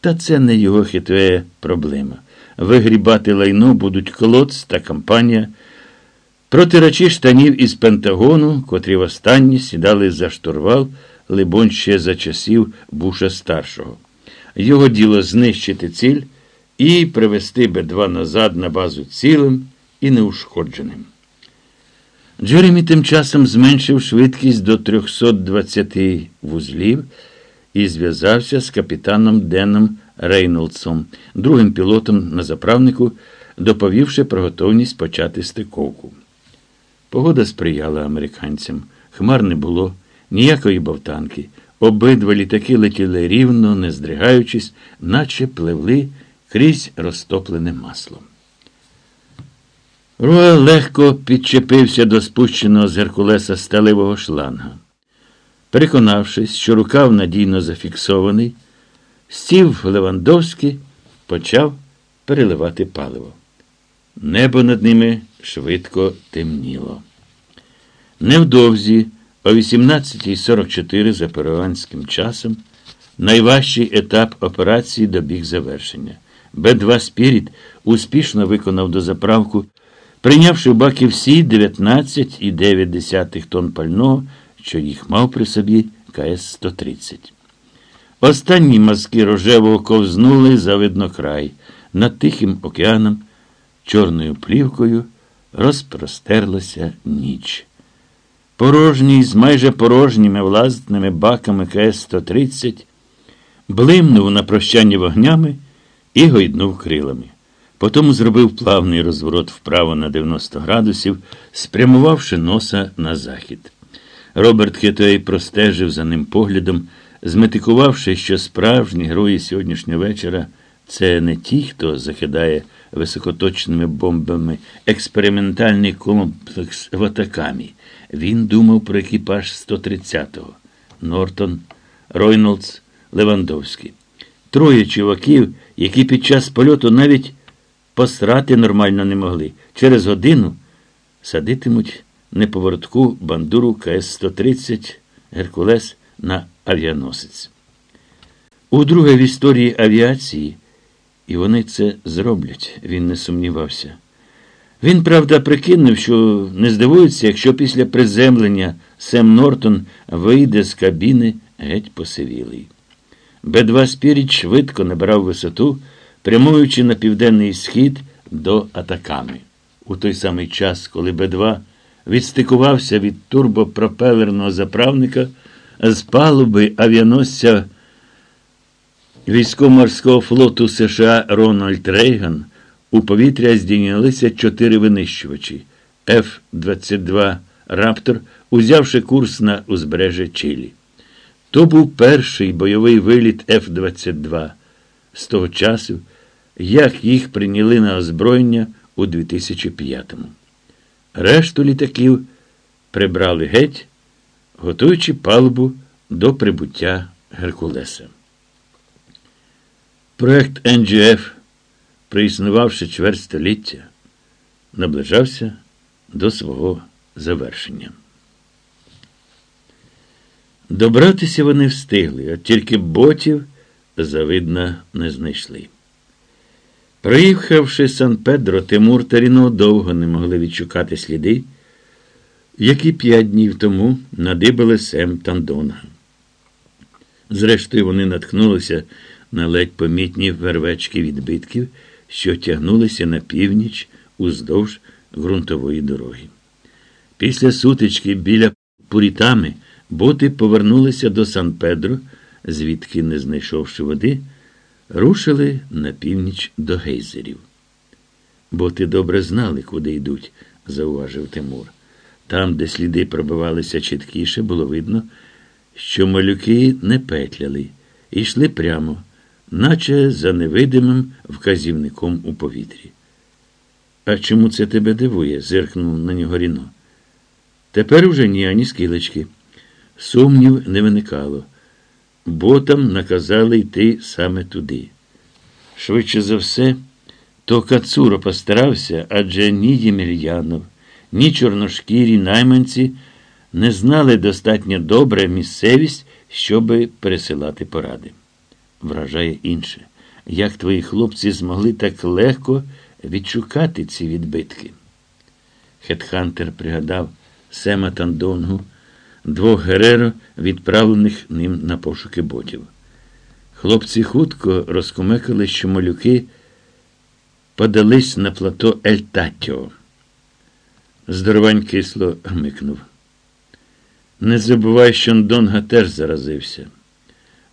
Та це не його хитве проблема. Вигрібати лайно будуть колодц та компанія. Протирачі штанів із Пентагону, котрі востаннє сідали за штурвал, либонь ще за часів Буша старшого. Його діло знищити ціль і привести Б2 назад на базу цілим і неушкодженим. Джеремі тим часом зменшив швидкість до 320 вузлів і зв'язався з капітаном Деном Рейнолдсом, другим пілотом на заправнику, доповівши про готовність почати стиковку. Погода сприяла американцям. Хмар не було, ніякої бовтанки. Обидва літаки летіли рівно, не здригаючись, наче пливли крізь розтоплене маслом. Руа легко підчепився до спущеного з Геркулеса сталевого шланга. Переконавшись, що рукав надійно зафіксований, стів Левандовський почав переливати паливо. Небо над ними швидко темніло. Невдовзі, о 18.44 за перуанським часом, найважчий етап операції добіг завершення. Б-2 Спіріт успішно виконав дозаправку, прийнявши в баки всі 19,9 тонн пального, що їх мав при собі КС-130. Останні мазки рожевого ковзнули за виднокрай. Над Тихим океаном, чорною плівкою розпростерлася ніч. Порожній з майже порожніми власними баками КС-130 блимнув на прощання вогнями і гойднув крилами. Потім зробив плавний розворот вправо на 90 градусів, спрямувавши носа на захід. Роберт Хетуей простежив за ним поглядом, зметикувавши, що справжні герої сьогоднішнього вечора це не ті, хто закидає високоточними бомбами експериментальний комплекс в Атакамі. Він думав про екіпаж 130-го Нортон, Ройнолдс, Левандовський. Троє чуваків, які під час польоту навіть посрати нормально не могли. Через годину садитимуть неповоротку бандуру КС-130 Геркулес на авіаносець. Удруге в історії авіації, і вони це зроблять, він не сумнівався. Він, правда, прикинув, що не здивується, якщо після приземлення Сем Нортон вийде з кабіни геть посивілий. Б2 Спіріт швидко набирав висоту, прямуючи на південний схід до Атаками. У той самий час, коли Б2 відстикувався від турбопропелерного заправника, з палуби авіаносця військово-морського флоту США Рональд Рейган у повітря здійнялися чотири винищувачі Ф-22 Раптор, узявши курс на узбережжя Чилі. То був перший бойовий виліт Ф-22 з того часу, як їх прийняли на озброєння у 2005-му. Решту літаків прибрали геть, готуючи палубу до прибуття Геркулеса. Проект НГФ, проіснувавши чверть століття, наближався до свого завершення. Добратися вони встигли, от тільки ботів завидно не знайшли. Проїхавши Сан Педро, Тимур та Ріно довго не могли відшукати сліди, які п'ять днів тому надибали Сем Тандонга. Зрештою, вони наткнулися на ледь помітні вервечки відбитків, що тягнулися на північ уздовж ґрунтової дороги. Після сутички біля Пурітами боти повернулися до Сан Педро, звідки, не знайшовши води, рушили на північ до гейзерів. Боти добре знали, куди йдуть, зауважив Тимур. Там, де сліди пробивалися чіткіше, було видно, що малюки не петляли і йшли прямо, наче за невидимим вказівником у повітрі. А чому це тебе дивує? зиркнув на нього Ріно. Тепер уже ні ані скілечки. Сумнів не виникало. Ботам наказали йти саме туди. Швидше за все, то Кацуро постарався, адже ні Ємельянов, ні чорношкірі найманці не знали достатньо добре місцевість, щоби пересилати поради. вражає інше. Як твої хлопці змогли так легко відшукати ці відбитки? Хетхантер пригадав Сема Тандонгу, двох гереро, відправлених ним на пошуки ботів. Хлопці хутко розкумекали, що малюки подались на плато Ель-Татьо. Здоровань кисло гмикнув. Не забувай, що Ндонга теж заразився.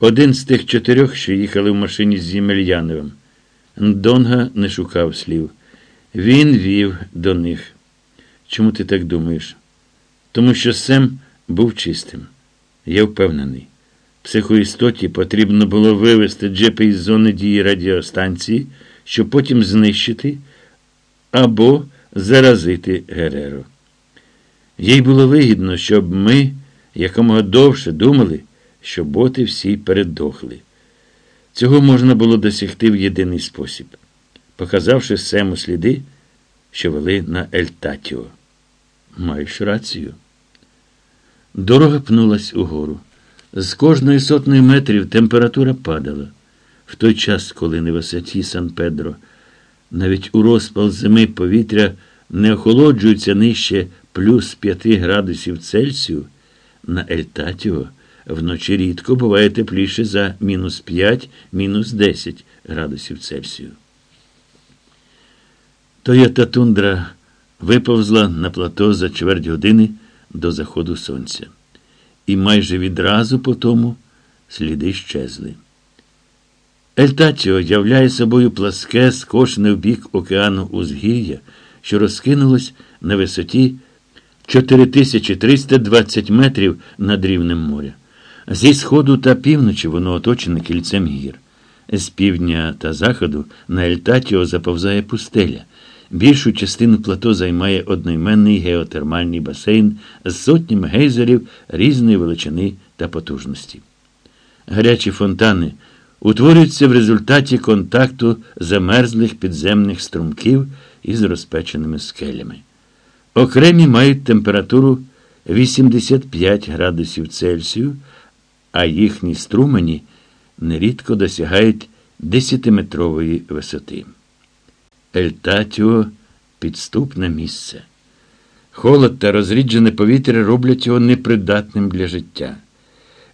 Один з тих чотирьох, що їхали в машині з Ємельяновим. Ндонга не шукав слів. Він вів до них. Чому ти так думаєш? Тому що Сем був чистим. Я впевнений. Психоістоті потрібно було вивести джепи із зони дії радіостанції, щоб потім знищити або заразити Гереро. Їй було вигідно, щоб ми якомога довше думали, що боти всі передохли. Цього можна було досягти в єдиний спосіб, показавши Сему сліди, що вели на Ельтатіо. Маєш рацію. Дорога пнулась угору. З кожної сотної метрів температура падала. В той час, коли на висоті Сан Педро, навіть у розпал зими повітря не охолоджується нижче плюс 5 градусів Цельсію, на Ельтатіо вночі рідко буває тепліше за мінус 5, мінус 10 градусів Цельсію. Тойота тундра виповзла на плато за чверть години до заходу сонця. І майже відразу по тому сліди щезли. Ельтатіо являє собою пласке, скошене в бік океану узгір'я, що розкинулось на висоті 4320 метрів над рівнем моря. Зі сходу та півночі воно оточене кільцем гір. З півдня та заходу на Ельтатіо заповзає пустеля. Більшу частину плато займає одноіменний геотермальний басейн з сотнями гейзерів різної величини та потужності. Гарячі фонтани утворюються в результаті контакту замерзлих підземних струмків із розпеченими скелями. Окремі мають температуру 85 градусів Цельсію, а їхні струмені нерідко досягають 10-метрової висоти. Ельтатіо підступне місце. Холод та розріджене повітря роблять його непридатним для життя.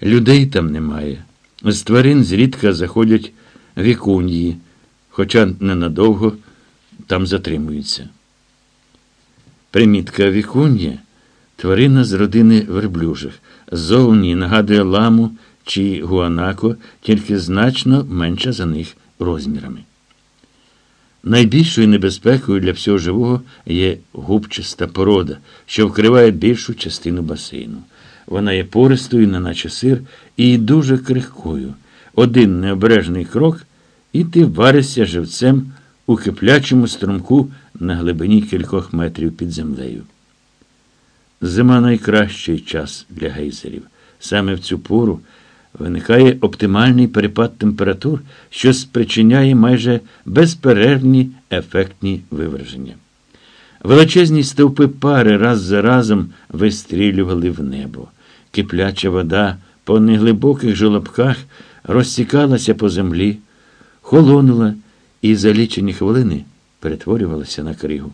Людей там немає. З тварин зрідка заходять вікуньї, хоча ненадовго там затримуються. Примітка вікун'я тварина з родини верблюжих. Зовні нагадує ламу чи гуанако, тільки значно менша за них розмірами. Найбільшою небезпекою для всього живого є губчаста порода, що вкриває більшу частину басейну. Вона є пористою, неначе сир, і дуже крихкою. Один необережний крок, і ти варишся живцем у киплячому струмку на глибині кількох метрів під землею. Зима найкращий час для гейзерів. Саме в цю пору виникає оптимальний перепад температур, що спричиняє майже безперервні ефектні виверження. Величезні стовпи пари раз за разом вистрілювали в небо. Кипляча вода по неглибоких жолобках розсікалася по землі, холонула і за лічені хвилини перетворювалася на кригу.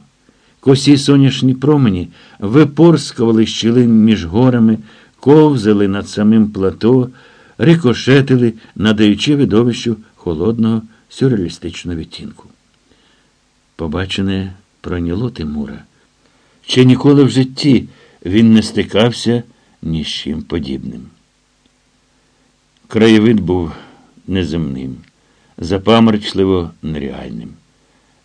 Косі сонячні промені випорскували щілин між горами, ковзали над самим плато, рикошетили, надаючи видовищу холодного сюрреалістичного відтінку. Побачене пройняло Тимура. Ще ніколи в житті він не стикався ні з чим подібним. Краєвид був неземним, запаморчливо нереальним.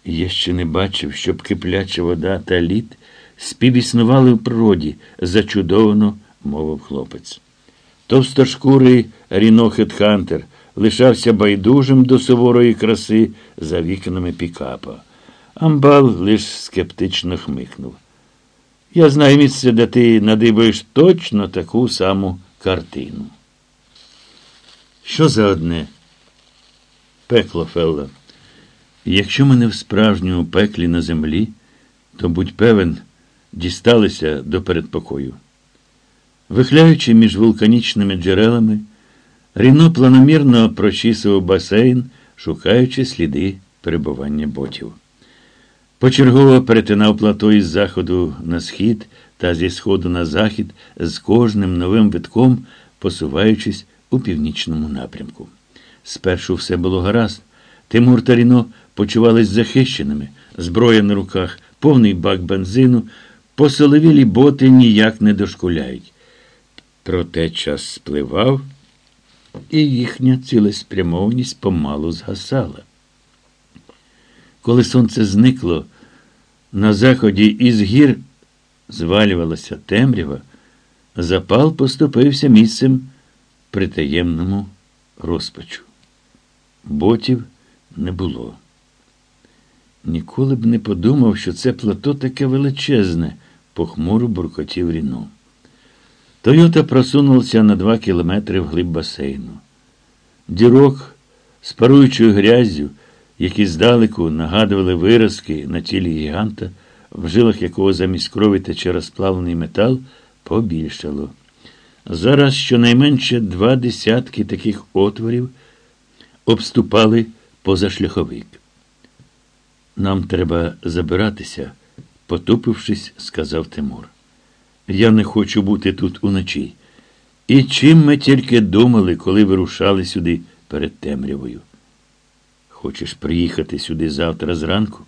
Я ще не бачив, щоб кипляча вода та лід співіснували в природі, зачудовано мовив хлопець. Товстошкурий Рінохет Хантер лишався байдужим до суворої краси за вікнами пікапа. Амбал лиш скептично хмикнув. Я знаю місце, де ти надибаєш точно таку саму картину. Що за одне? Пекло Фелла. Якщо ми не в справжньому пеклі на землі, то будь певен, дісталися до передпокою. Вихляючи між вулканічними джерелами, Ріно планомірно прочісував басейн, шукаючи сліди перебування ботів. Почергово перетинав плато із заходу на схід та зі сходу на захід, з кожним новим витком посуваючись у північному напрямку. Спершу все було гаразд. Тимур та Ріно почувались захищеними, зброя на руках, повний бак бензину, посоловілі боти ніяк не дошкуляють. Проте час спливав, і їхня цілеспрямованість помалу згасала. Коли сонце зникло, на заході із гір звалювалася темрява, запал поступився місцем притаємному розпачу. Ботів не було. Ніколи б не подумав, що це плато таке величезне, похмуро буркотів Ріно. Тойота просунулася на два кілометри вглиб басейну. Дірок з паруючою гряззю, які здалеку нагадували виразки на тілі гіганта, в жилах якого замість крові тече розплавлений метал, побільшало. Зараз щонайменше два десятки таких отворів обступали позашляховик. Нам треба забиратися, потупившись, сказав Тимур. Я не хочу бути тут уночі. І чим ми тільки думали, коли вирушали сюди перед темрявою? Хочеш приїхати сюди завтра зранку?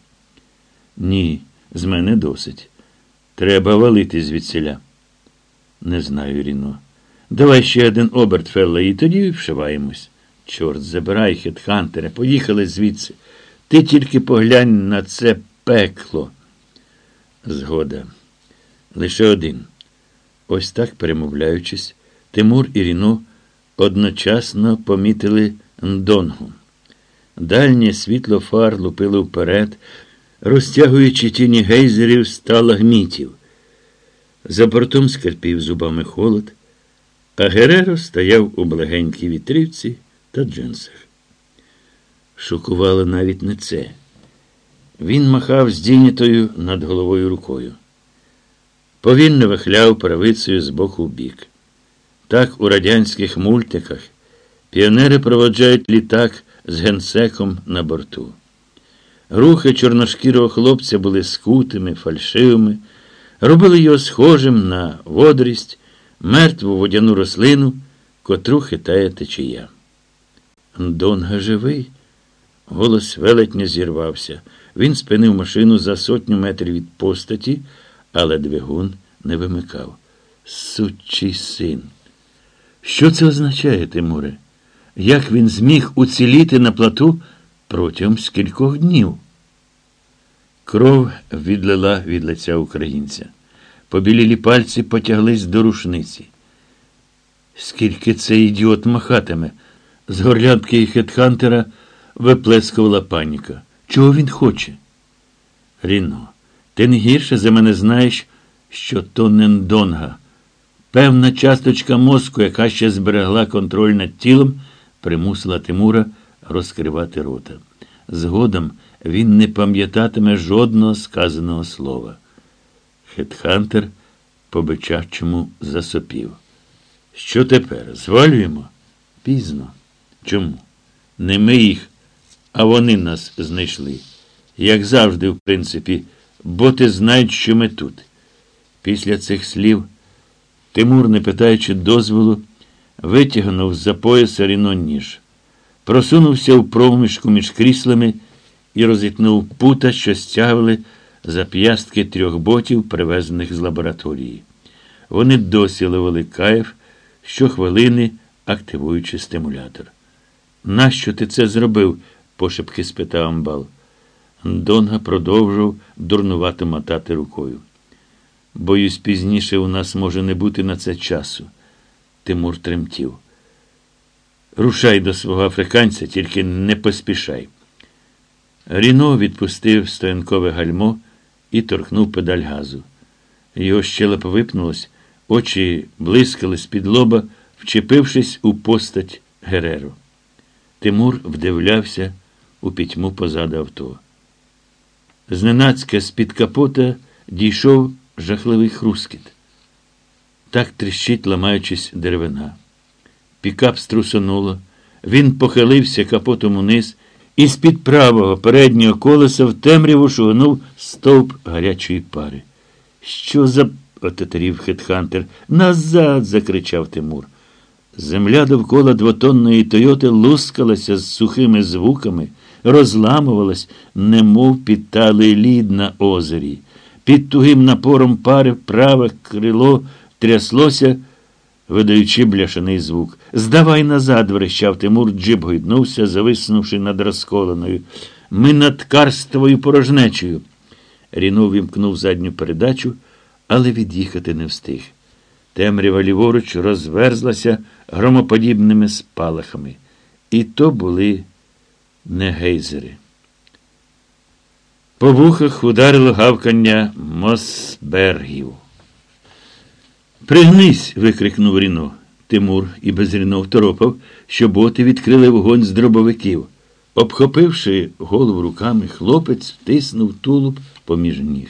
Ні, з мене досить. Треба валити звідсіля. Не знаю, Ріно. Давай ще один оберт, Фелла, і тоді вшиваємось. Чорт, забирай, хетхантере, поїхали звідси. Ти тільки поглянь на це пекло. Згода. Лише один. Ось так, перемовляючись, Тимур і Ріно одночасно помітили Ндонгу. Дальнє світло фар лупило вперед, розтягуючи тіні гейзерів сталагмітів. За бортом скрипів зубами холод, а Гереро стояв у благенькій вітрівці та джинсах. Шокувало навіть не це. Він махав здійнятою над головою рукою. Повільно вихляв правицею з боку в бік. Так у радянських мультиках піонери проводжають літак з генсеком на борту. Рухи чорношкірого хлопця були скутими, фальшивими, робили його схожим на водрість, мертву водяну рослину, котру хитає течія. Донга живий. Голос велетня зірвався. Він спинив машину за сотню метрів від постаті, але двигун не вимикав. Сучий син. Що це означає, Тимуре? Як він зміг уціліти на плату протягом скількох днів? Кров відлила від лиця українця. Побілілі пальці потяглись до рушниці. Скільки цей ідіот махатиме, з горлянки Хетхантера виплескувала паніка. Чого він хоче? Ріно, ти не гірше за мене знаєш, що то Нендонга. Певна часточка мозку, яка ще зберегла контроль над тілом, примусила Тимура розкривати рота. Згодом він не пам'ятатиме жодного сказаного слова. Хетхантер по бичачому засопів. Що тепер? Звалюємо? Пізно. Чому? Не ми їх, а вони нас знайшли. Як завжди, в принципі, боти знають, що ми тут. Після цих слів Тимур, не питаючи дозволу, витягнув з-за пояса ріно ніж, просунувся в проміжку між кріслами і розітнув пута, що стягували зап'ястки трьох ботів, привезених з лабораторії. Вони досі ловили кайф, щохвилини активуючи стимулятор. Нащо ти це зробив? пошепки спитав Амбал. Донга продовжував дурнувато мотати рукою. Боюсь, пізніше у нас може не бути на це часу. Тимур тремтів. Рушай до свого африканця, тільки не поспішай. Ріно відпустив стоянкове гальмо і торкнув педаль газу. Його щелепа випнулось, очі блискали з-під лоба, вчепившись у постать Гереро. Тимур вдивлявся у пітьму позаду авто. Зненацька з-під капота дійшов жахливий хрускіт. Так тріщить, ламаючись деревина. Пікап струсонуло. Він похилився капотом униз, і з-під правого переднього колеса в темряву шугнув стовп гарячої пари. Що за. отетерів хетхантер. Назад. закричав Тимур. Земля довкола двотонної Тойоти лускалася з сухими звуками, розламувалась, немов підталий лід на озері. Під тугим напором пари праве крило тряслося, видаючи бляшаний звук. Здавай назад, верещав Тимур, джип гойднувся, зависнувши над розколеною. Ми над карстовою порожнечею. Ріно вімкнув задню передачу, але від'їхати не встиг. Темрява ліворуч розверзлася громоподібними спалахами. І то були не гейзери. По вухах ударило гавкання Мосбергів. Пригнись. викрикнув Ріно. Тимур і без Ріно второпав, що боти відкрили вогонь з дробовиків. Обхопивши голову руками, хлопець втиснув тулуб поміж ніг.